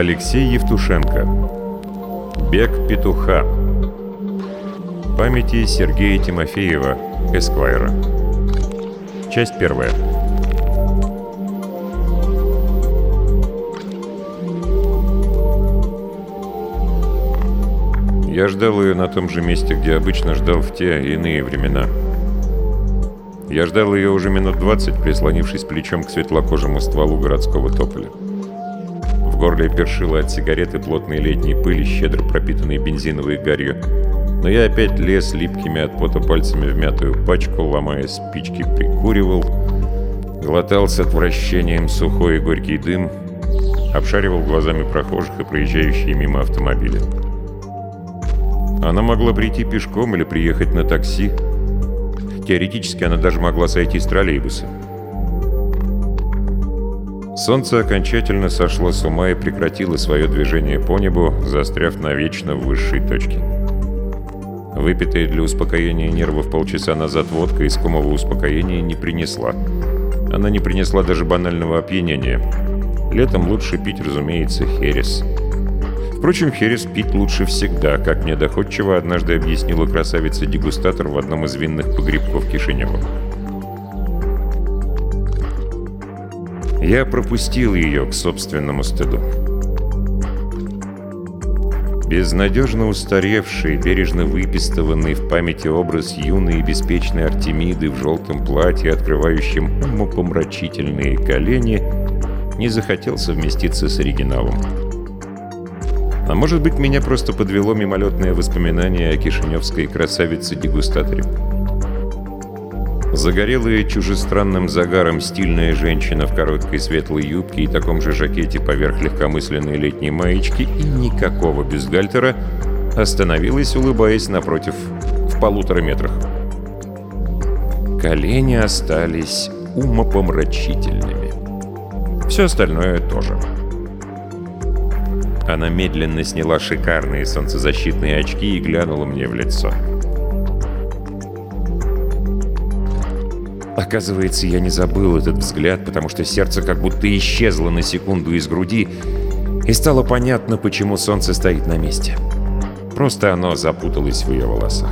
Алексей Евтушенко. Бег петуха Памяти Сергея Тимофеева, Эсквайра. Часть первая. Я ждал ее на том же месте, где обычно ждал в те иные времена. Я ждал ее уже минут двадцать, прислонившись плечом к светлокожему стволу городского тополя горле першило от сигареты плотной летней пыли, щедро пропитанной бензиновой гарью. Но я опять лез липкими от пота пальцами в мятую пачку, ломая спички, прикуривал, глотал с отвращением сухой и горький дым, обшаривал глазами прохожих и проезжающие мимо автомобиля. Она могла прийти пешком или приехать на такси. Теоретически она даже могла сойти с троллейбуса. Солнце окончательно сошло с ума и прекратило свое движение по небу, застряв навечно в высшей точке. Выпитая для успокоения нервов полчаса назад водка искомого успокоения не принесла. Она не принесла даже банального опьянения. Летом лучше пить, разумеется, херес. Впрочем, херес пить лучше всегда, как мне доходчиво однажды объяснила красавица-дегустатор в одном из винных погребков Кишинева. Я пропустил ее к собственному стыду. Безнадежно устаревший, бережно выпистыванный в памяти образ юной и беспечной Артемиды в желтом платье, открывающем умопомрачительные колени, не захотел совместиться с оригиналом. А может быть, меня просто подвело мимолетное воспоминание о кишиневской красавице-дегустаторе. Загорелая чужестранным загаром стильная женщина в короткой светлой юбке и таком же жакете поверх легкомысленной летней маечки и никакого бюстгальтера остановилась, улыбаясь напротив, в полутора метрах. Колени остались умопомрачительными. Все остальное тоже. Она медленно сняла шикарные солнцезащитные очки и глянула мне в лицо. — Оказывается, я не забыл этот взгляд, потому что сердце как будто исчезло на секунду из груди, и стало понятно, почему солнце стоит на месте. Просто оно запуталось в ее волосах.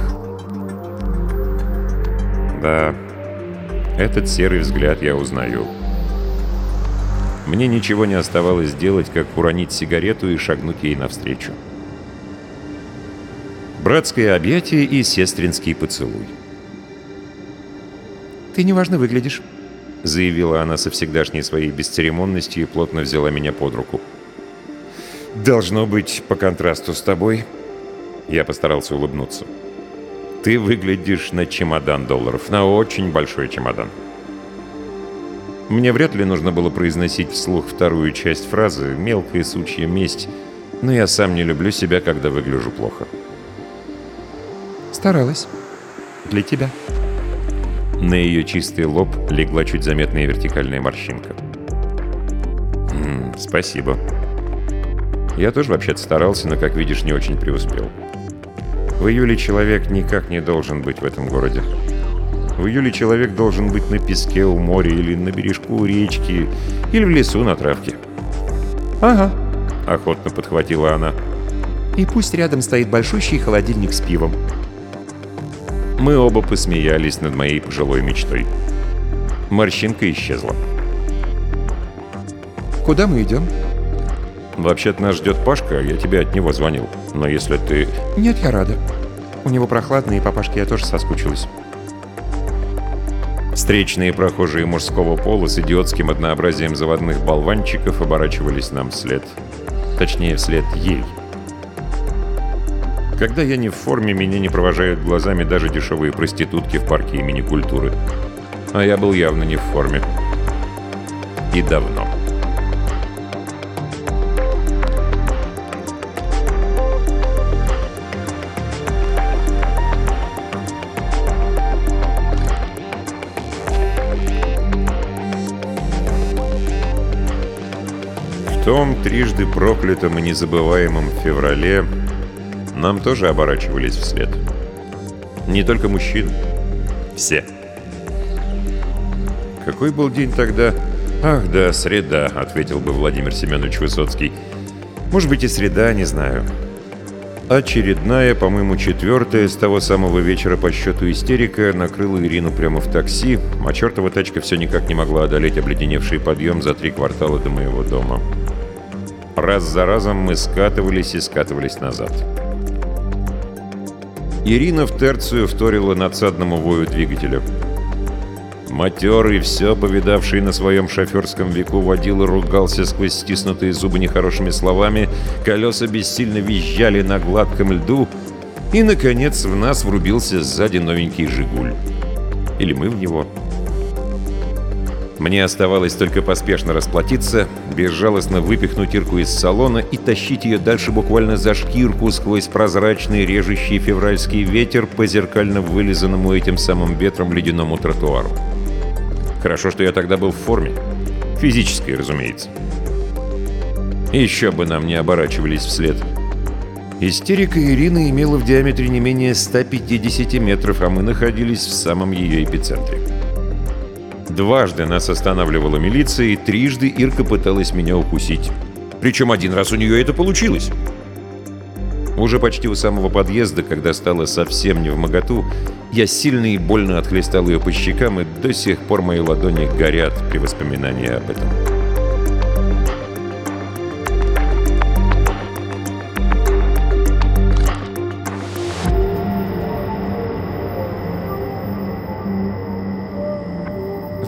Да, этот серый взгляд я узнаю. Мне ничего не оставалось делать, как уронить сигарету и шагнуть ей навстречу. Братское объятие и сестринский поцелуй. «Ты неважно выглядишь», — заявила она со всегдашней своей бесцеремонностью и плотно взяла меня под руку. «Должно быть, по контрасту с тобой...» Я постарался улыбнуться. «Ты выглядишь на чемодан долларов, на очень большой чемодан». Мне вряд ли нужно было произносить вслух вторую часть фразы «мелкая сучья месть», но я сам не люблю себя, когда выгляжу плохо. «Старалась. Для тебя». На ее чистый лоб легла чуть заметная вертикальная морщинка. «М -м, «Спасибо. Я тоже вообще-то старался, но, как видишь, не очень преуспел. В июле человек никак не должен быть в этом городе. В июле человек должен быть на песке у моря или на бережку речки, или в лесу на травке». «Ага», — охотно подхватила она. «И пусть рядом стоит большущий холодильник с пивом». Мы оба посмеялись над моей пожилой мечтой. Морщинка исчезла. «Куда мы идем?» «Вообще-то нас ждет Пашка, я тебе от него звонил. Но если ты...» «Нет, я рада. У него прохладно, и по Пашке я тоже соскучилась». Встречные прохожие мужского пола с идиотским однообразием заводных болванчиков оборачивались нам вслед. Точнее, вслед ей. Когда я не в форме, меня не провожают глазами даже дешевые проститутки в парке имени культуры. А я был явно не в форме. И давно. В том трижды проклятом и незабываемом феврале нам тоже оборачивались вслед. Не только мужчины. Все. Какой был день тогда? Ах, да, среда, ответил бы Владимир Семенович Высоцкий. Может быть и среда, не знаю. Очередная, по-моему, четвертая с того самого вечера по счету истерика накрыла Ирину прямо в такси, а чертова тачка все никак не могла одолеть обледеневший подъем за три квартала до моего дома. Раз за разом мы скатывались и скатывались назад. Ирина в терцию вторила надсадному вою двигателя. Матерый, все повидавший на своем шоферском веку водила ругался сквозь стиснутые зубы нехорошими словами, колеса бессильно визжали на гладком льду, и, наконец, в нас врубился сзади новенький «Жигуль». Или мы в него. Мне оставалось только поспешно расплатиться, безжалостно выпихнуть Ирку из салона и тащить ее дальше буквально за шкирку сквозь прозрачный режущий февральский ветер по зеркально вылизанному этим самым ветром ледяному тротуару. Хорошо, что я тогда был в форме. Физической, разумеется. Еще бы нам не оборачивались вслед. Истерика Ирины имела в диаметре не менее 150 метров, а мы находились в самом ее эпицентре. Дважды нас останавливала милиция, и трижды Ирка пыталась меня укусить. Причем один раз у нее это получилось. Уже почти у самого подъезда, когда стало совсем не в моготу, я сильно и больно отхлестал ее по щекам, и до сих пор мои ладони горят при воспоминании об этом.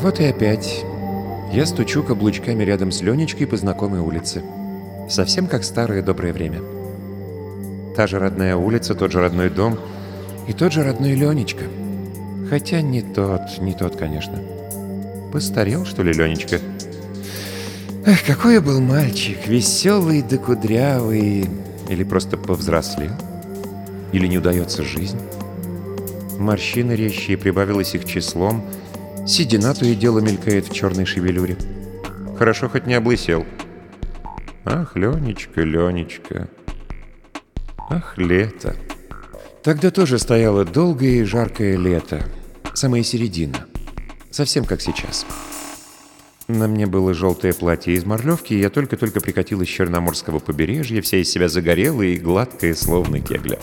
Вот и опять. Я стучу каблучками рядом с Ленечкой по знакомой улице. Совсем как старое доброе время. Та же родная улица, тот же родной дом и тот же родной Ленечка. Хотя не тот, не тот, конечно. Постарел, что ли, Ленечка? Эх, какой я был мальчик, веселый да кудрявый. Или просто повзрослел? Или не удается жизнь? Морщины резче, прибавилось их числом. Седина то и дело мелькает в черной шевелюре. Хорошо, хоть не облысел. Ах, Ленечка, Ленечка. Ах, лето. Тогда тоже стояло долгое и жаркое лето. Самая середина. Совсем как сейчас. На мне было желтое платье из морлевки, и я только-только прикатил из Черноморского побережья, вся из себя загорелая и гладкая, словно кегля.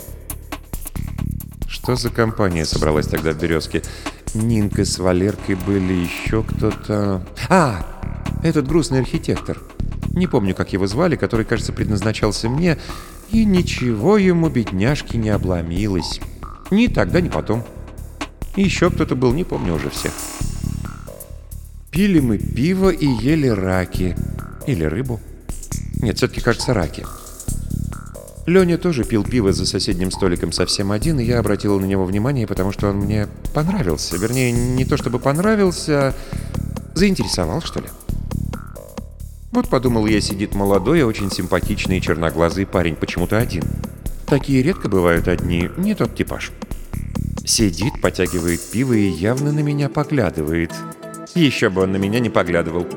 Что за компания собралась тогда в «Березке»? Нинка с Валеркой были, еще кто-то... А, этот грустный архитектор. Не помню, как его звали, который, кажется, предназначался мне, и ничего ему, бедняжки, не обломилось. Ни тогда, ни потом. И еще кто-то был, не помню уже всех. Пили мы пиво и ели раки. Или рыбу. Нет, все-таки, кажется, раки. Леня тоже пил пиво за соседним столиком совсем один, и я обратил на него внимание, потому что он мне понравился. Вернее, не то чтобы понравился, а заинтересовал, что ли. Вот подумал я, сидит молодой, очень симпатичный черноглазый парень, почему-то один. Такие редко бывают одни, не тот типаж. Сидит, потягивает пиво и явно на меня поглядывает. Еще бы он на меня не поглядывал.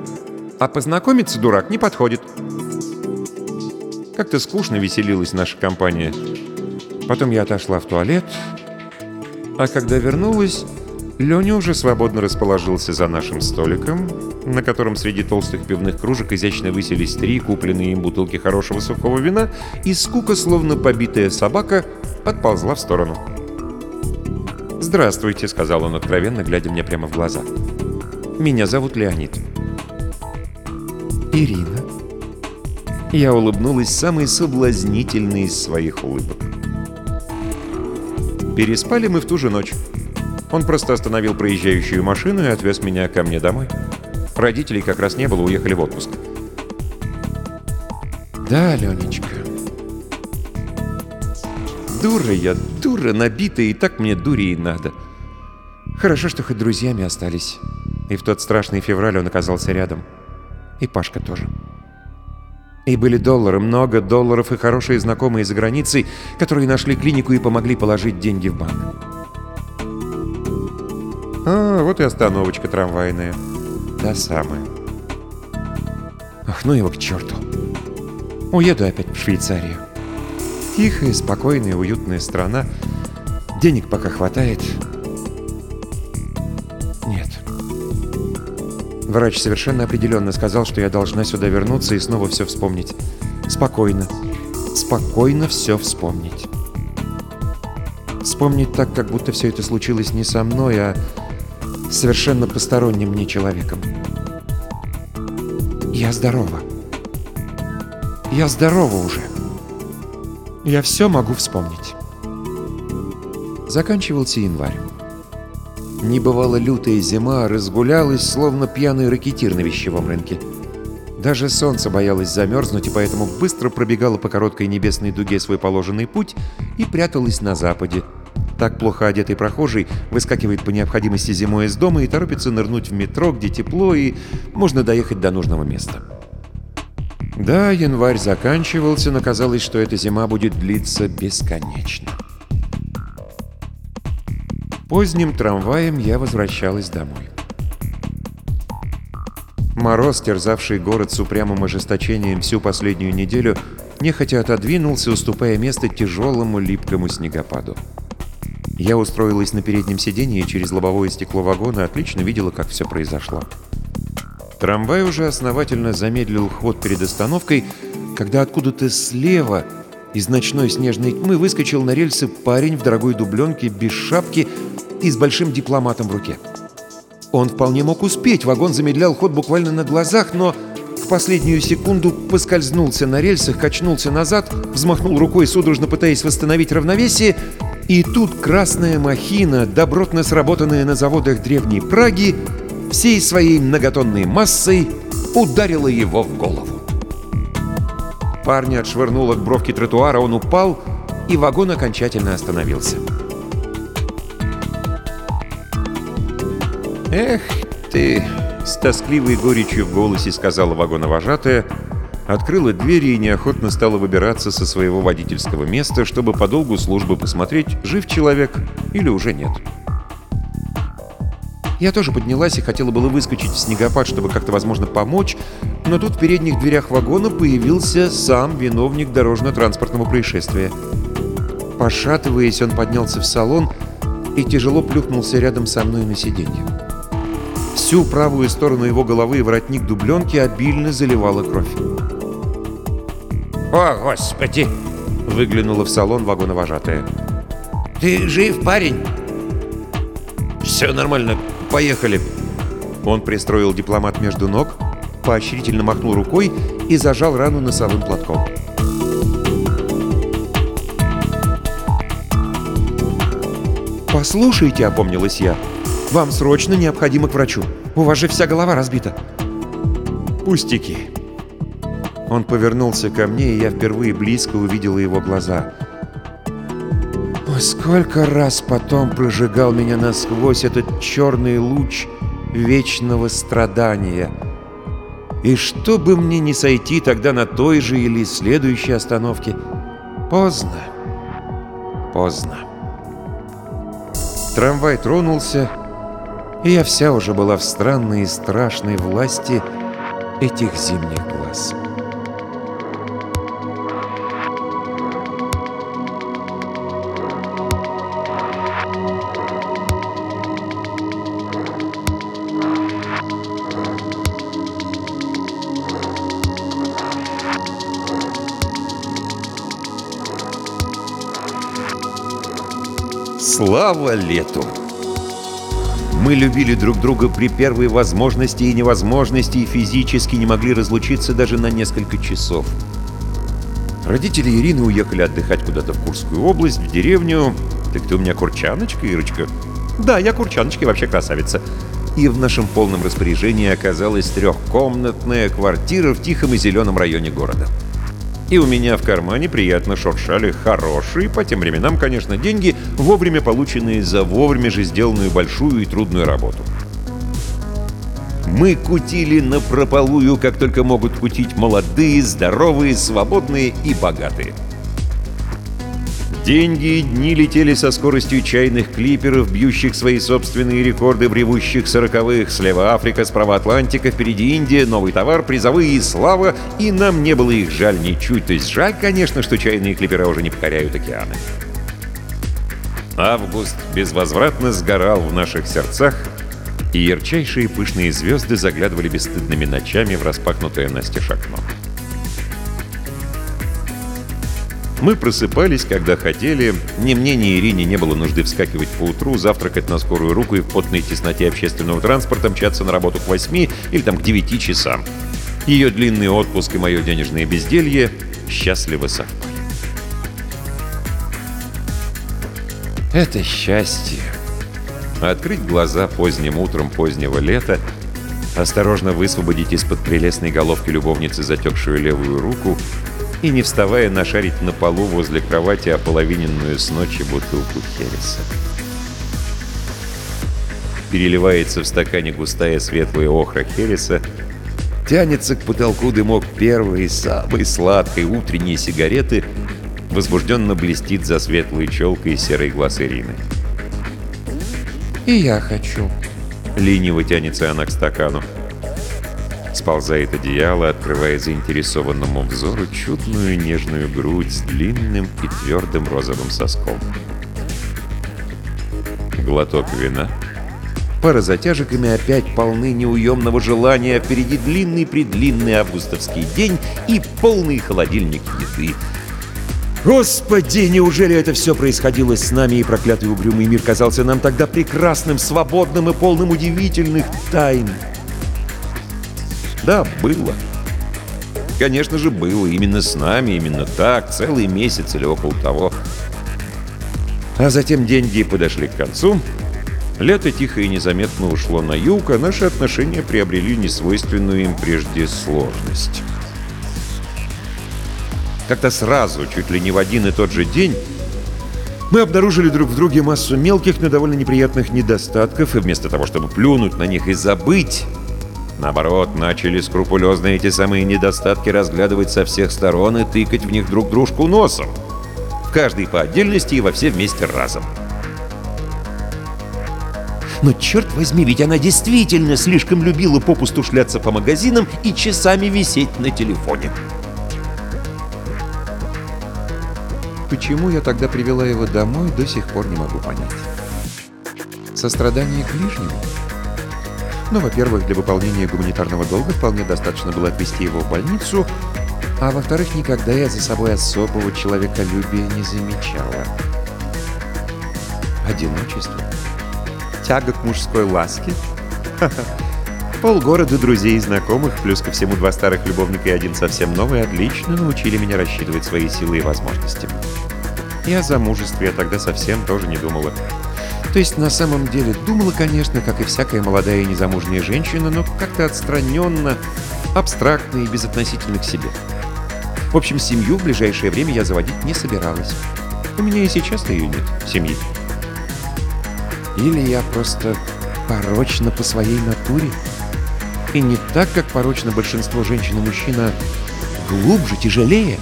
А познакомиться, дурак, не подходит. Как-то скучно веселилась наша компания. Потом я отошла в туалет, а когда вернулась, Леня уже свободно расположился за нашим столиком, на котором среди толстых пивных кружек изящно выселись три купленные им бутылки хорошего сухого вина, и скука, словно побитая собака, отползла в сторону. «Здравствуйте», — сказал он откровенно, глядя мне прямо в глаза. «Меня зовут Леонид». «Ирина», я улыбнулась самой соблазнительной из своих улыбок. Переспали мы в ту же ночь. Он просто остановил проезжающую машину и отвез меня ко мне домой. Родителей как раз не было, уехали в отпуск. Да, Ленечка. Дура я, дура набитая, и так мне дури и надо. Хорошо, что хоть друзьями остались. И в тот страшный февраль он оказался рядом. И Пашка тоже. И были доллары, много долларов и хорошие знакомые за границей, которые нашли клинику и помогли положить деньги в банк. А, вот и остановочка трамвайная. Та самая. Ах, ну его к черту. Уеду опять в Швейцарию. Тихая, спокойная, уютная страна. Денег пока хватает. Врач совершенно определенно сказал, что я должна сюда вернуться и снова все вспомнить. Спокойно. Спокойно все вспомнить. Вспомнить так, как будто все это случилось не со мной, а совершенно посторонним мне человеком. Я здорова. Я здорова уже. Я все могу вспомнить. Заканчивался январь. Небывало лютая зима разгулялась, словно пьяный ракетир на вещевом рынке. Даже солнце боялось замерзнуть, и поэтому быстро пробегало по короткой небесной дуге свой положенный путь и пряталось на западе. Так плохо одетый прохожий выскакивает по необходимости зимой из дома и торопится нырнуть в метро, где тепло и можно доехать до нужного места. Да, январь заканчивался, но казалось, что эта зима будет длиться бесконечно. Поздним трамваем я возвращалась домой. Мороз, терзавший город с упрямым ожесточением всю последнюю неделю, нехотя отодвинулся, уступая место тяжелому липкому снегопаду. Я устроилась на переднем сиденье и через лобовое стекло вагона отлично видела, как все произошло. Трамвай уже основательно замедлил ход перед остановкой, когда откуда-то слева из ночной снежной тьмы выскочил на рельсы парень в дорогой дубленке, без шапки и с большим дипломатом в руке. Он вполне мог успеть, вагон замедлял ход буквально на глазах, но в последнюю секунду поскользнулся на рельсах, качнулся назад, взмахнул рукой, судорожно пытаясь восстановить равновесие, и тут красная махина, добротно сработанная на заводах Древней Праги, всей своей многотонной массой ударила его в голову. Парня отшвырнуло к бровке тротуара, он упал, и вагон окончательно остановился. «Эх ты!» — с тоскливой горечью в голосе сказала вагоновожатая, открыла двери и неохотно стала выбираться со своего водительского места, чтобы по долгу службы посмотреть, жив человек или уже нет. Я тоже поднялась и хотела было выскочить в снегопад, чтобы как-то, возможно, помочь, но тут в передних дверях вагона появился сам виновник дорожно-транспортного происшествия. Пошатываясь, он поднялся в салон и тяжело плюхнулся рядом со мной на сиденье. Всю правую сторону его головы и воротник дубленки обильно заливала кровь. «О, Господи!» — выглянула в салон вагоновожатая. «Ты жив, парень?» «Все нормально. Поехали!» Он пристроил дипломат между ног, поощрительно махнул рукой и зажал рану носовым платком. «Послушайте», — опомнилась я, — «вам срочно необходимо к врачу. У вас же вся голова разбита». «Пустяки». Он повернулся ко мне, и я впервые близко увидела его глаза. Сколько раз потом прожигал меня насквозь этот черный луч вечного страдания. И чтобы мне не сойти тогда на той же или следующей остановке, поздно, поздно. Трамвай тронулся, и я вся уже была в странной и страшной власти этих зимних глаз. Слава лету! Мы любили друг друга при первой возможности и невозможности и физически не могли разлучиться даже на несколько часов. Родители Ирины уехали отдыхать куда-то в Курскую область, в деревню. Так ты у меня курчаночка, Ирочка? Да, я курчаночка и вообще красавица. И в нашем полном распоряжении оказалась трехкомнатная квартира в тихом и зеленом районе города. И у меня в кармане приятно шуршали хорошие, по тем временам, конечно, деньги, вовремя полученные за вовремя же сделанную большую и трудную работу. Мы кутили на прополую, как только могут кутить молодые, здоровые, свободные и богатые. Деньги и дни летели со скоростью чайных клиперов, бьющих свои собственные рекорды в ревущих сороковых. Слева Африка, справа Атлантика, впереди Индия, новый товар, призовые и слава. И нам не было их жаль ничуть. То есть жаль, конечно, что чайные клипера уже не покоряют океаны. Август безвозвратно сгорал в наших сердцах, и ярчайшие пышные звезды заглядывали бесстыдными ночами в распахнутое настежь окно. Мы просыпались, когда хотели. Ни мне, ни Ирине не было нужды вскакивать по утру, завтракать на скорую руку и в потной тесноте общественного транспорта мчаться на работу к восьми или там к девяти часам. Ее длинный отпуск и мое денежное безделье счастливо совпали. Это счастье. Открыть глаза поздним утром позднего лета, осторожно высвободить из-под прелестной головки любовницы затекшую левую руку и, не вставая, нашарить на полу возле кровати ополовиненную с ночи бутылку Хереса. Переливается в стакане густая светлая охра Хереса, тянется к потолку дымок первой, самой сладкой утренней сигареты, возбужденно блестит за светлой челкой серый глаз Ирины. И я хочу. Лениво тянется она к стакану. Сползает одеяло, открывая заинтересованному взору чудную нежную грудь с длинным и твердым розовым соском. Глоток вина. Пара затяжек, и опять полны неуемного желания. Впереди длинный-предлинный августовский день и полный холодильник еды. Господи, неужели это все происходило с нами, и проклятый угрюмый мир казался нам тогда прекрасным, свободным и полным удивительных тайн? Да, было. Конечно же, было. Именно с нами, именно так, целый месяц или около того. А затем деньги подошли к концу. Лето тихо и незаметно ушло на юг, а наши отношения приобрели несвойственную им прежде сложность. Как-то сразу, чуть ли не в один и тот же день, мы обнаружили друг в друге массу мелких, но довольно неприятных недостатков, и вместо того, чтобы плюнуть на них и забыть, наоборот, начали скрупулезно эти самые недостатки разглядывать со всех сторон и тыкать в них друг дружку носом. В каждой по отдельности и во все вместе разом. Но черт возьми, ведь она действительно слишком любила попусту шляться по магазинам и часами висеть на телефоне. Почему я тогда привела его домой, до сих пор не могу понять. Сострадание к ближнему? Ну, во-первых, для выполнения гуманитарного долга вполне достаточно было отвезти его в больницу, а во-вторых, никогда я за собой особого человеколюбия не замечала. Одиночество? Тяга к мужской ласке? Полгорода друзей и знакомых, плюс ко всему два старых любовника и один совсем новый, отлично научили меня рассчитывать свои силы и возможности. И о замужестве я тогда совсем тоже не думала. То есть на самом деле думала, конечно, как и всякая молодая и незамужняя женщина, но как-то отстраненно, абстрактно и безотносительно к себе. В общем, семью в ближайшее время я заводить не собиралась. У меня и сейчас-то ее нет, семьи. Или я просто порочна по своей натуре? И не так, как порочно большинство женщин и мужчин, а глубже, тяжелее?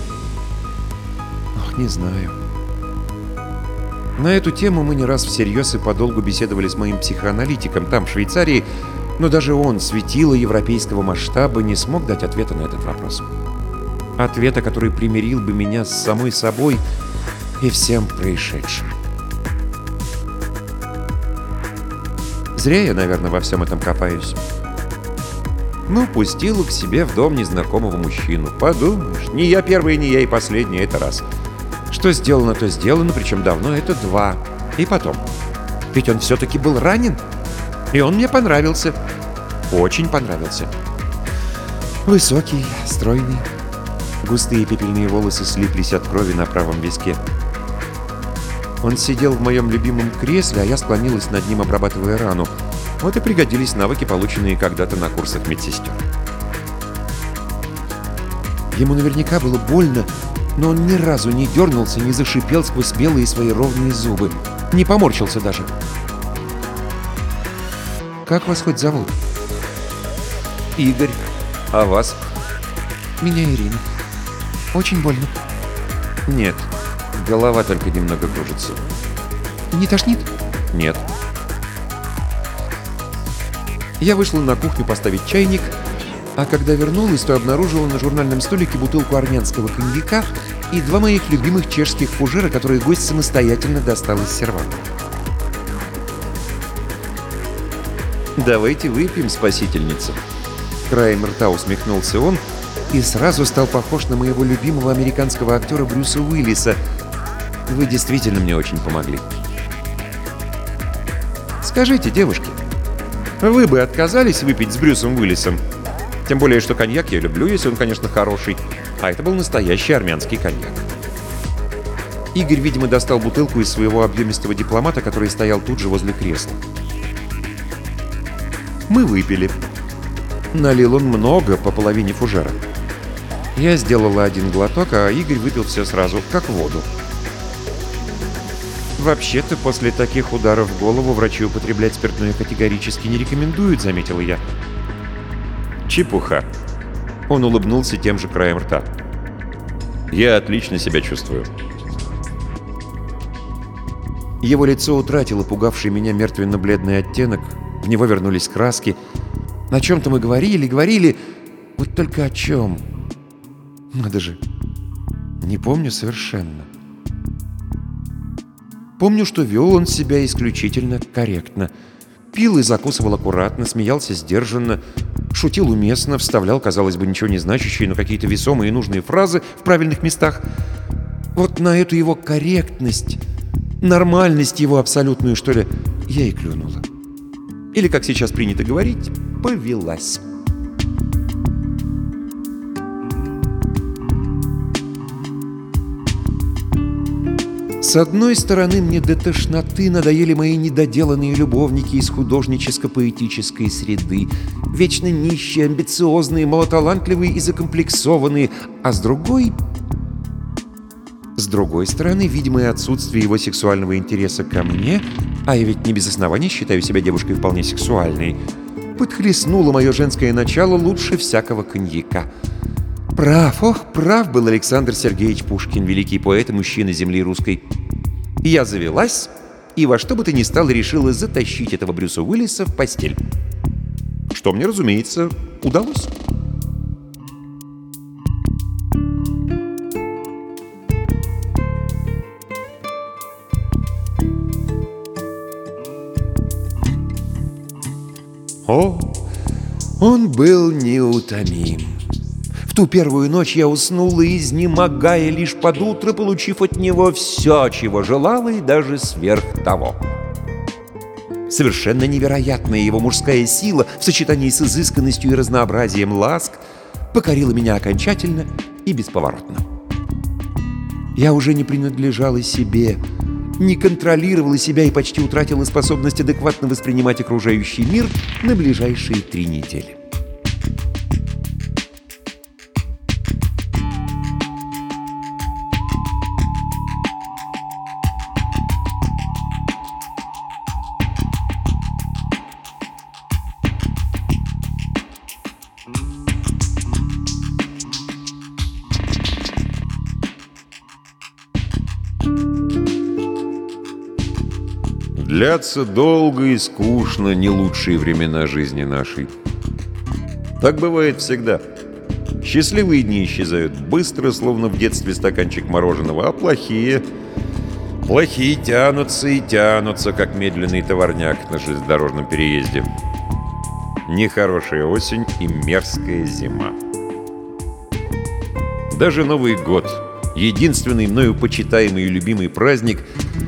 Ох, не знаю. На эту тему мы не раз всерьез и подолгу беседовали с моим психоаналитиком там, в Швейцарии, но даже он, светило европейского масштаба, не смог дать ответа на этот вопрос. Ответа, который примирил бы меня с самой собой и всем происшедшим. Зря я, наверное, во всем этом копаюсь. Ну, пустила к себе в дом незнакомого мужчину. Подумаешь, не я первый, не я и последний, это раз. Что сделано, то сделано, причем давно, это два. И потом. Ведь он все-таки был ранен. И он мне понравился. Очень понравился. Высокий, стройный. Густые пепельные волосы слиплись от крови на правом виске. Он сидел в моем любимом кресле, а я склонилась над ним, обрабатывая рану. Вот и пригодились навыки, полученные когда-то на курсах медсестер. Ему наверняка было больно, но он ни разу не дернулся, не зашипел сквозь белые свои ровные зубы. Не поморщился даже. «Как вас хоть зовут?» «Игорь. А вас?» «Меня Ирина. Очень больно». «Нет, Голова только немного кружится. Не тошнит? Нет. Я вышла на кухню поставить чайник, а когда вернулась, то обнаружила на журнальном столике бутылку армянского коньяка и два моих любимых чешских фужера, которые гость самостоятельно достал из серванта. «Давайте выпьем, спасительница». Краем рта усмехнулся он и сразу стал похож на моего любимого американского актера Брюса Уиллиса. «Вы действительно мне очень помогли». «Скажите, девушки, вы бы отказались выпить с Брюсом Уиллисом? Тем более, что коньяк я люблю, если он, конечно, хороший. А это был настоящий армянский коньяк». Игорь, видимо, достал бутылку из своего объемистого дипломата, который стоял тут же возле кресла. Мы выпили. Налил он много, по половине фужера. Я сделала один глоток, а Игорь выпил все сразу, как воду. «Вообще-то после таких ударов в голову врачи употреблять спиртное категорически не рекомендуют», — заметила я. «Чепуха». Он улыбнулся тем же краем рта. «Я отлично себя чувствую». Его лицо утратило пугавший меня мертвенно-бледный оттенок, в него вернулись краски. О чем-то мы говорили, говорили, вот только о чем. Надо же, не помню совершенно. Помню, что вел он себя исключительно корректно. Пил и закусывал аккуратно, смеялся сдержанно, шутил уместно, вставлял, казалось бы, ничего не значащие, но какие-то весомые и нужные фразы в правильных местах. Вот на эту его корректность, нормальность его абсолютную, что ли, я и клюнула. Или, как сейчас принято говорить, повелась. С одной стороны, мне до тошноты надоели мои недоделанные любовники из художническо-поэтической среды, вечно нищие, амбициозные, малоталантливые и закомплексованные, а с другой... С другой стороны, видимое отсутствие его сексуального интереса ко мне, а я ведь не без оснований считаю себя девушкой вполне сексуальной, подхлестнуло мое женское начало лучше всякого коньяка. Прав, ох, прав был Александр Сергеевич Пушкин, великий поэт и мужчина земли русской. Я завелась и во что бы то ни стало решила затащить этого Брюса Уиллиса в постель. Что мне, разумеется, удалось. О, он был неутомим. Ту первую ночь я уснула, изнемогая лишь под утро, получив от него все, чего желала, и даже сверх того. Совершенно невероятная его мужская сила в сочетании с изысканностью и разнообразием ласк покорила меня окончательно и бесповоротно. Я уже не принадлежала себе, не контролировала себя и почти утратила способность адекватно воспринимать окружающий мир на ближайшие три недели. Длятся долго и скучно не лучшие времена жизни нашей. Так бывает всегда. Счастливые дни исчезают быстро, словно в детстве стаканчик мороженого, а плохие... Плохие тянутся и тянутся, как медленный товарняк на железнодорожном переезде. Нехорошая осень и мерзкая зима. Даже Новый год, единственный мною почитаемый и любимый праздник,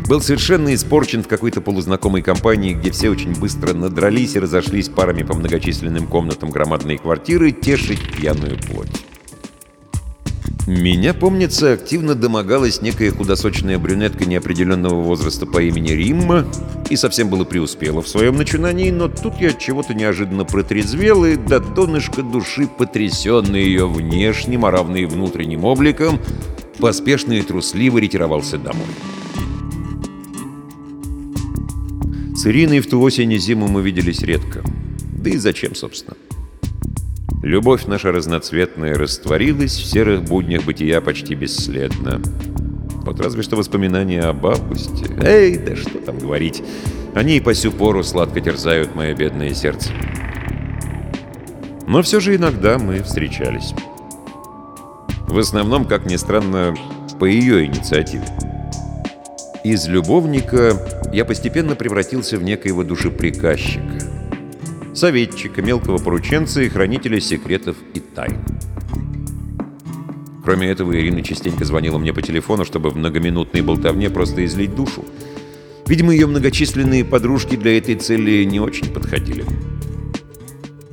был совершенно испорчен в какой-то полузнакомой компании, где все очень быстро надрались и разошлись парами по многочисленным комнатам громадной квартиры тешить пьяную плоть. Меня, помнится, активно домогалась некая худосочная брюнетка неопределенного возраста по имени Римма и совсем было преуспела в своем начинании, но тут я от чего-то неожиданно протрезвел и до донышка души, потрясенный ее внешним, а равно и внутренним обликом, поспешно и трусливо ретировался домой. С Ириной в ту осень и зиму мы виделись редко. Да и зачем, собственно? Любовь наша разноцветная растворилась в серых буднях бытия почти бесследно. Вот разве что воспоминания об августе. Эй, да что там говорить. Они и по сю пору сладко терзают мое бедное сердце. Но все же иногда мы встречались. В основном, как ни странно, по ее инициативе. Из любовника я постепенно превратился в некоего душеприказчика. Советчика, мелкого порученца и хранителя секретов и тайн. Кроме этого, Ирина частенько звонила мне по телефону, чтобы в многоминутной болтовне просто излить душу. Видимо, ее многочисленные подружки для этой цели не очень подходили.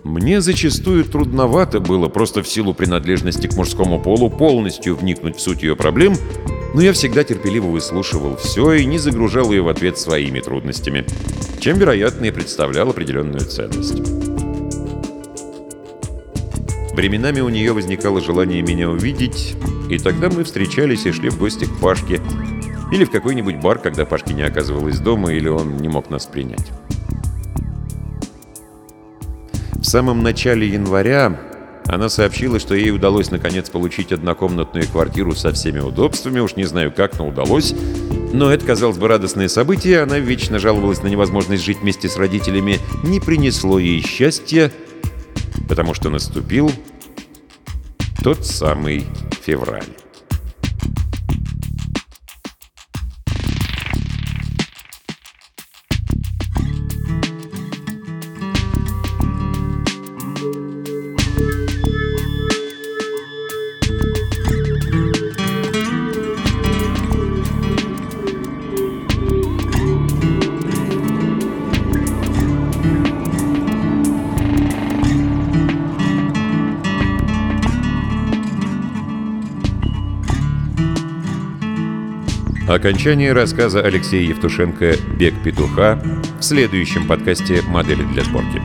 Мне зачастую трудновато было просто в силу принадлежности к мужскому полу полностью вникнуть в суть ее проблем, но я всегда терпеливо выслушивал все и не загружал ее в ответ своими трудностями, чем, вероятно, и представлял определенную ценность. Временами у нее возникало желание меня увидеть, и тогда мы встречались и шли в гости к Пашке, или в какой-нибудь бар, когда Пашки не оказывалось дома, или он не мог нас принять. В самом начале января она сообщила, что ей удалось наконец получить однокомнатную квартиру со всеми удобствами, уж не знаю как, но удалось. Но это, казалось бы, радостное событие, она вечно жаловалась на невозможность жить вместе с родителями, не принесло ей счастья, потому что наступил тот самый февраль. Окончание рассказа Алексея Евтушенко «Бег петуха» в следующем подкасте «Модели для сборки».